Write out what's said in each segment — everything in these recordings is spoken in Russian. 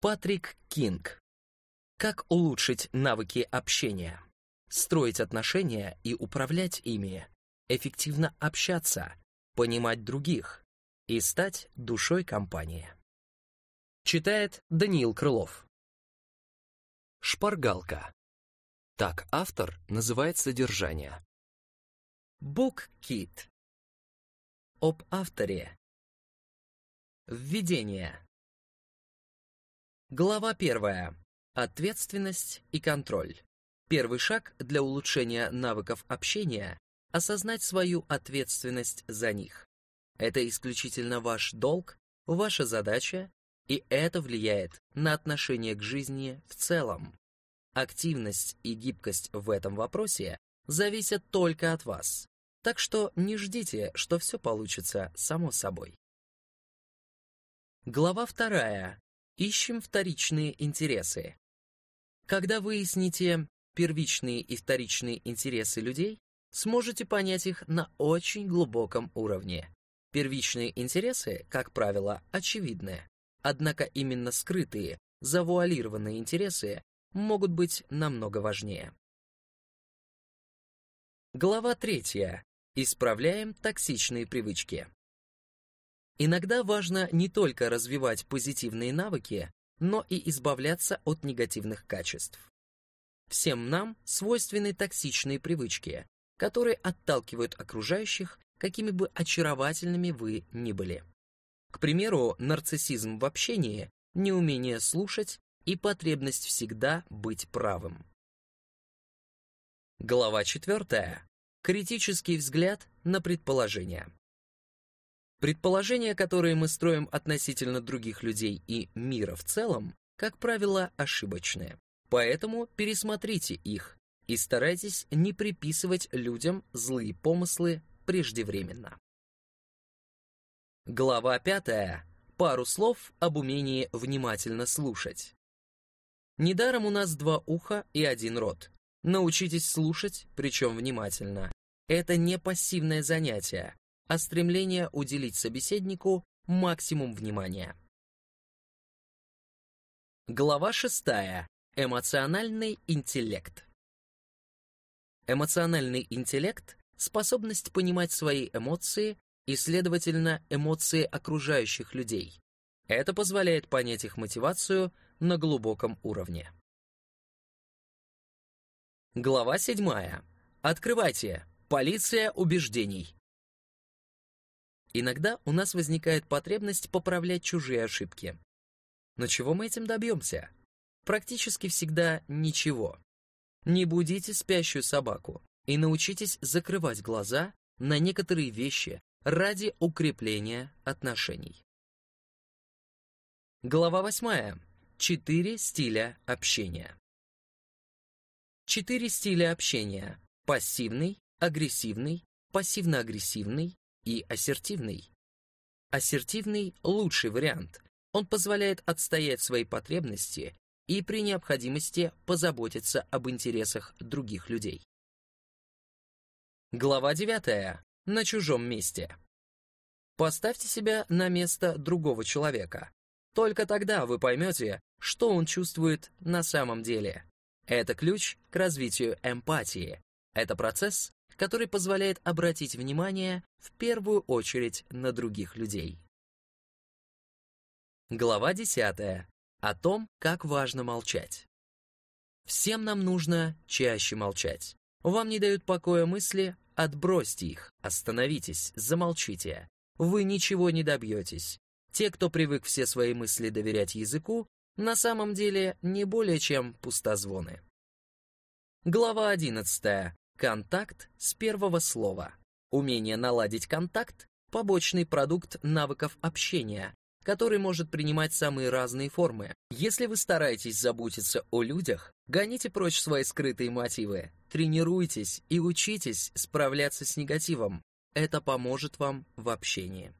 Патрик Кинг. Как улучшить навыки общения? Строить отношения и управлять ими. Эффективно общаться, понимать других и стать душой компании. Читает Даниил Крылов. Шпаргалка. Так автор называет содержание. Буккит. Об авторе. Введение. Глава первая. Ответственность и контроль. Первый шаг для улучшения навыков общения – осознать свою ответственность за них. Это исключительно ваш долг, ваша задача, и это влияет на отношение к жизни в целом. Активность и гибкость в этом вопросе зависят только от вас, так что не ждите, что все получится само собой. Глава вторая. Ищем вторичные интересы. Когда выясните первичные и вторичные интересы людей, сможете понять их на очень глубоком уровне. Первичные интересы, как правило, очевидны. Однако именно скрытые, завуалированные интересы могут быть намного важнее. Глава третья. Исправляем токсичные привычки. Иногда важно не только развивать позитивные навыки, но и избавляться от негативных качеств. Всем нам свойственны токсичные привычки, которые отталкивают окружающих, какими бы очаровательными вы ни были. К примеру, нарциссизм в общении, неумение слушать и потребность всегда быть правым. Глава 4. Критический взгляд на предположения. Предположения, которые мы строим относительно других людей и мира в целом, как правило, ошибочные. Поэтому пересмотрите их и старайтесь не приписывать людям злые помыслы преждевременно. Глава пятая. Пару слов об умении внимательно слушать. Недаром у нас два уха и один рот. Научитесь слушать, причем внимательно. Это не пассивное занятие, а стремление уделить собеседнику максимум внимания. Глава 6. Эмоциональный интеллект. Эмоциональный интеллект – способность понимать свои эмоции и, следовательно, эмоции окружающих людей. Это позволяет понять их мотивацию на глубоком уровне. Глава 7. Открывайте. Полиция убеждений. Иногда у нас возникает потребность поправлять чужие ошибки. Но чего мы этим добьемся? Практически всегда ничего. Не будите спящую собаку и научитесь закрывать глаза на некоторые вещи ради укрепления отношений. Глава 8. Четыре стиля общения. Четыре стиля общения. Пассивный, агрессивный, пассивно-агрессивный, и ассертивный. Ассертивный – лучший вариант. Он позволяет отстоять свои потребности и при необходимости позаботиться об интересах других людей. Глава 9. На чужом месте. Поставьте себя на место другого человека. Только тогда вы поймете, что он чувствует на самом деле. Это ключ к развитию эмпатии. Это процесс, который позволяет обратить внимание в первую очередь на других людей. Глава 10. О том, как важно молчать. Всем нам нужно чаще молчать. Вам не дают покоя мысли, отбросьте их, остановитесь, замолчите. Вы ничего не добьетесь. Те, кто привык все свои мысли доверять языку, на самом деле не более чем пустозвоны. Глава 11. Контакт с первого слова. Умение наладить контакт – побочный продукт навыков общения, который может принимать самые разные формы. Если вы стараетесь заботиться о людях, гоните прочь свои скрытые мотивы, тренируйтесь и учитесь справляться с негативом. Это поможет вам в общении.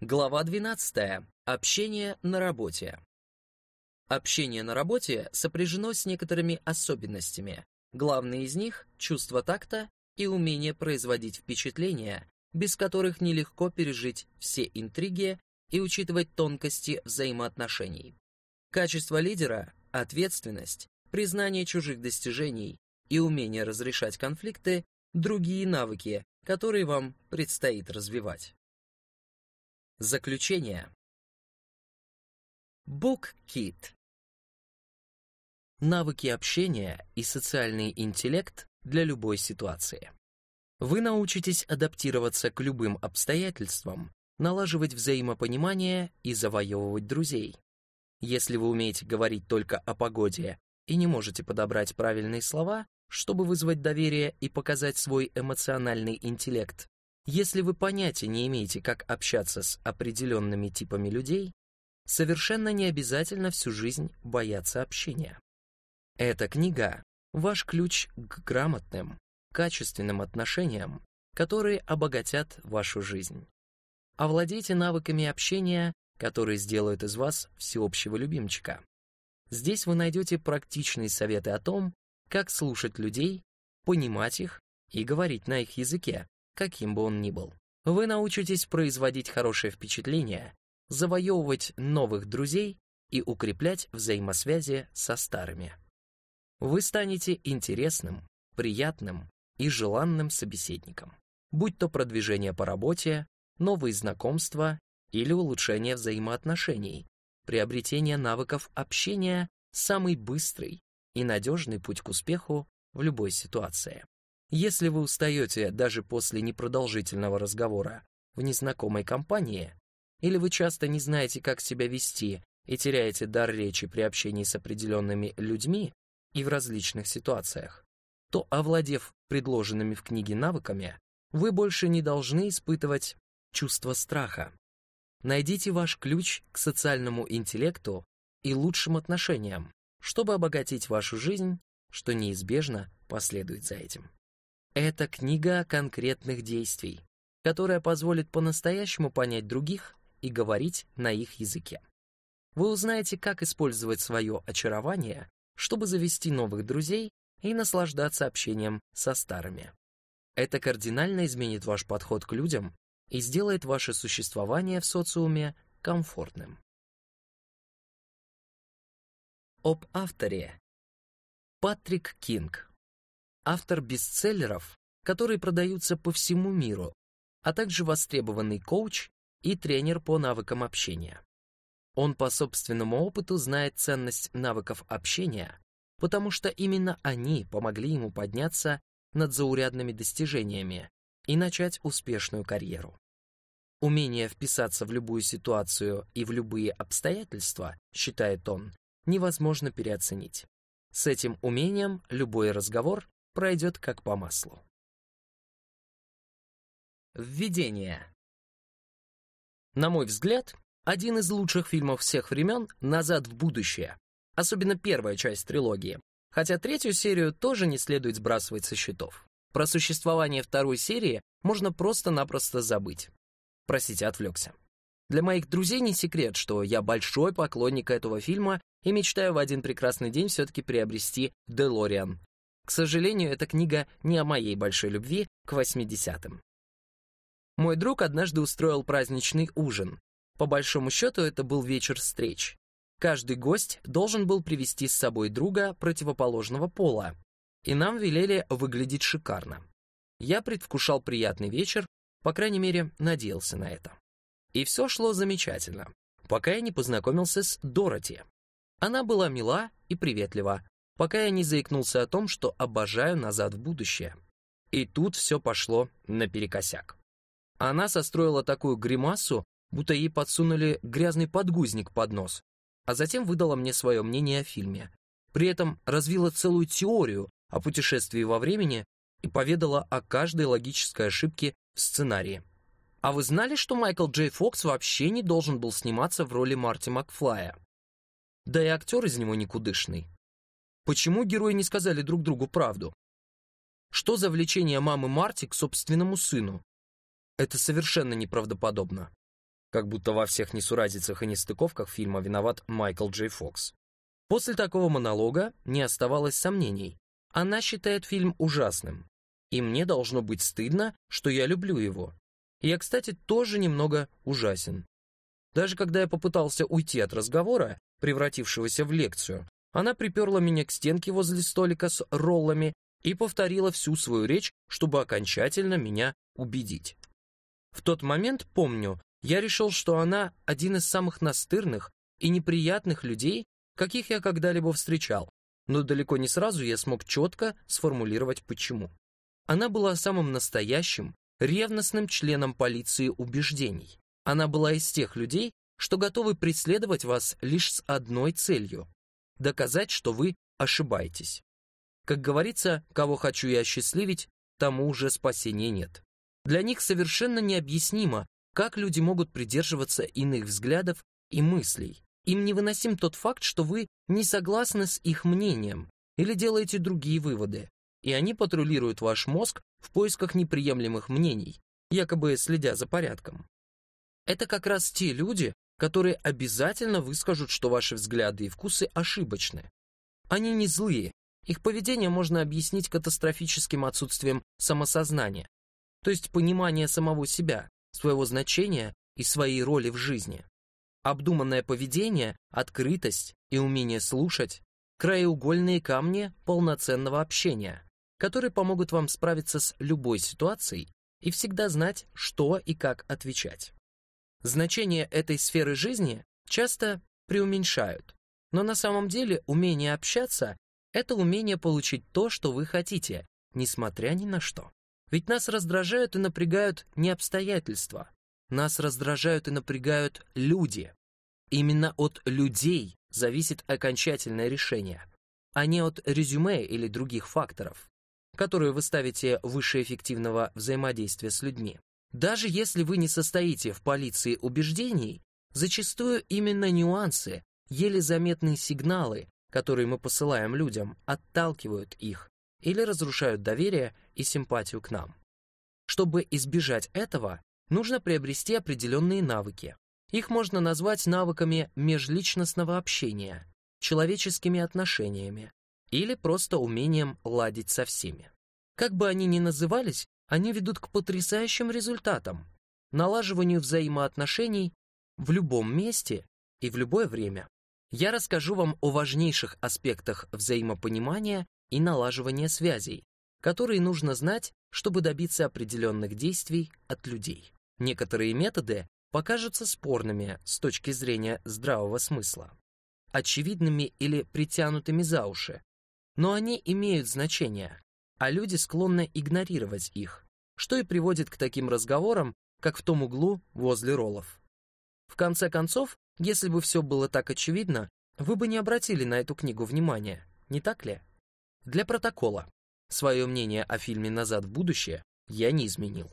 Глава 12. Общение на работе. Общение на работе сопряжено с некоторыми особенностями, Главные из них — чувство такта и умение производить впечатления, без которых нелегко пережить все интриги и учитывать тонкости взаимоотношений. Качество лидера, ответственность, признание чужих достижений и умение разрешать конфликты – другие навыки, которые вам предстоит развивать. Заключение. BookKit. Навыки общения и социальный интеллект для любой ситуации. Вы научитесь адаптироваться к любым обстоятельствам, налаживать взаимопонимание и завоевывать друзей. Если вы умеете говорить только о погоде и не можете подобрать правильные слова, чтобы вызвать доверие и показать свой эмоциональный интеллект, если вы понятия не имеете, как общаться с определенными типами людей, совершенно не обязательно всю жизнь бояться общения. Эта книга — ваш ключ к грамотным, качественным отношениям, которые обогатят вашу жизнь. Овладейте навыками общения, которые сделают из вас всеобщего любимчика. Здесь вы найдете практичные советы о том, как слушать людей, понимать их и говорить на их языке, каким бы он ни был. Вы научитесь производить хорошее впечатление, завоевывать новых друзей и укреплять взаимосвязи со старыми. Вы станете интересным, приятным и желанным собеседником, будь то продвижение по работе, новые знакомства или улучшение взаимоотношений. Приобретение навыков общения – самый быстрый и надежный путь к успеху в любой ситуации. Если вы устаете даже после непродолжительного разговора в незнакомой компании, или вы часто не знаете, как себя вести и теряете дар речи при общении с определенными людьми и в различных ситуациях, то, овладев предложенными в книге навыками, вы больше не должны испытывать чувство страха. Найдите ваш ключ к социальному интеллекту и лучшим отношениям, чтобы обогатить вашу жизнь, что неизбежно последует за этим. Это книга конкретных действий, которая позволит по-настоящему понять других и говорить на их языке. Вы узнаете, как использовать свое очарование, чтобы завести новых друзей и наслаждаться общением со старыми. Это кардинально изменит ваш подход к людям и сделает ваше существование в социуме комфортным. Об авторе. Патрик Кинг. Автор бестселлеров, которые продаются по всему миру, а также востребованный коуч и тренер по навыкам общения. Он по собственному опыту знает ценность навыков общения, потому что именно они помогли ему подняться над заурядными достижениями и начать успешную карьеру. Умение вписаться в любую ситуацию и в любые обстоятельства, считает он, невозможно переоценить. С этим умением любой разговор пройдет как по маслу. Введение. На мой взгляд, один из лучших фильмов всех времен «Назад в будущее», особенно первая часть трилогии, хотя третью серию тоже не следует сбрасывать со счетов. Про существование второй серии можно просто-напросто забыть. Простите, отвлекся. Для моих друзей не секрет, что я большой поклонник этого фильма и мечтаю в один прекрасный день все-таки приобрести «Делориан». К сожалению, эта книга не о моей большой любви к 80-м. Мой друг однажды устроил праздничный ужин. По большому счету, это был вечер встреч. Каждый гость должен был привести с собой друга противоположного пола, и нам велели выглядеть шикарно. Я предвкушал приятный вечер, по крайней мере, надеялся на это. И все шло замечательно, пока я не познакомился с Дороти. Она была мила и приветлива, пока я не заикнулся о том, что обожаю «Назад в будущее». И тут все пошло наперекосяк. Она состроила такую гримасу, будто ей подсунули грязный подгузник под нос, а затем выдала мне свое мнение о фильме. При этом развила целую теорию о путешествии во времени и поведала о каждой логической ошибке в сценарии. А вы знали, что Майкл Джей Фокс вообще не должен был сниматься в роли Марти Макфлая? Да и актер из него никудышный. Почему герои не сказали друг другу правду? Что за влечение мамы Марти к собственному сыну? Это совершенно неправдоподобно как будто во всех несуразицах и нестыковках фильма виноват Майкл Джей Фокс. После такого монолога не оставалось сомнений. Она считает фильм ужасным. И мне должно быть стыдно, что я люблю его. Я, кстати, тоже немного ужасен. Даже когда я попытался уйти от разговора, превратившегося в лекцию, она приперла меня к стенке возле столика с роллами и повторила всю свою речь, чтобы окончательно меня убедить. В тот момент, помню, я решил, что она один из самых настырных и неприятных людей, каких я когда-либо встречал, но далеко не сразу я смог четко сформулировать почему. Она была самым настоящим, ревностным членом полиции убеждений. Она была из тех людей, что готовы преследовать вас лишь с одной целью – доказать, что вы ошибаетесь. Как говорится, кого хочу я осчастливить, тому уже спасения нет. Для них совершенно необъяснимо, как люди могут придерживаться иных взглядов и мыслей. Им невыносим тот факт, что вы не согласны с их мнением или делаете другие выводы, и они патрулируют ваш мозг в поисках неприемлемых мнений, якобы следя за порядком. Это как раз те люди, которые обязательно выскажут, что ваши взгляды и вкусы ошибочны. Они не злые, их поведение можно объяснить катастрофическим отсутствием самосознания, то есть понимания самого себя, своего значения и своей роли в жизни. Обдуманное поведение, открытость и умение слушать – краеугольные камни полноценного общения, которые помогут вам справиться с любой ситуацией и всегда знать, что и как отвечать. Значение этой сферы жизни часто преуменьшают, но на самом деле умение общаться – это умение получить то, что вы хотите, несмотря ни на что. Ведь нас раздражают и напрягают не обстоятельства, нас раздражают и напрягают люди. Именно от людей зависит окончательное решение, а не от резюме или других факторов, которые вы ставите выше эффективного взаимодействия с людьми. Даже если вы не состоите в полиции убеждений, зачастую именно нюансы, еле заметные сигналы, которые мы посылаем людям, отталкивают их или разрушают доверие и симпатию к нам. Чтобы избежать этого, нужно приобрести определенные навыки. Их можно назвать навыками межличностного общения, человеческими отношениями или просто умением ладить со всеми. Как бы они ни назывались, они ведут к потрясающим результатам, налаживанию взаимоотношений в любом месте и в любое время. Я расскажу вам о важнейших аспектах взаимопонимания и налаживания связей, которые нужно знать, чтобы добиться определенных действий от людей. Некоторые методы покажутся спорными с точки зрения здравого смысла, очевидными или притянутыми за уши, но они имеют значение, а люди склонны игнорировать их, что и приводит к таким разговорам, как в том углу возле роллов. В конце концов, если бы все было так очевидно, вы бы не обратили на эту книгу внимания, не так ли? Для протокола. Свое мнение о фильме «Назад в будущее» я не изменил.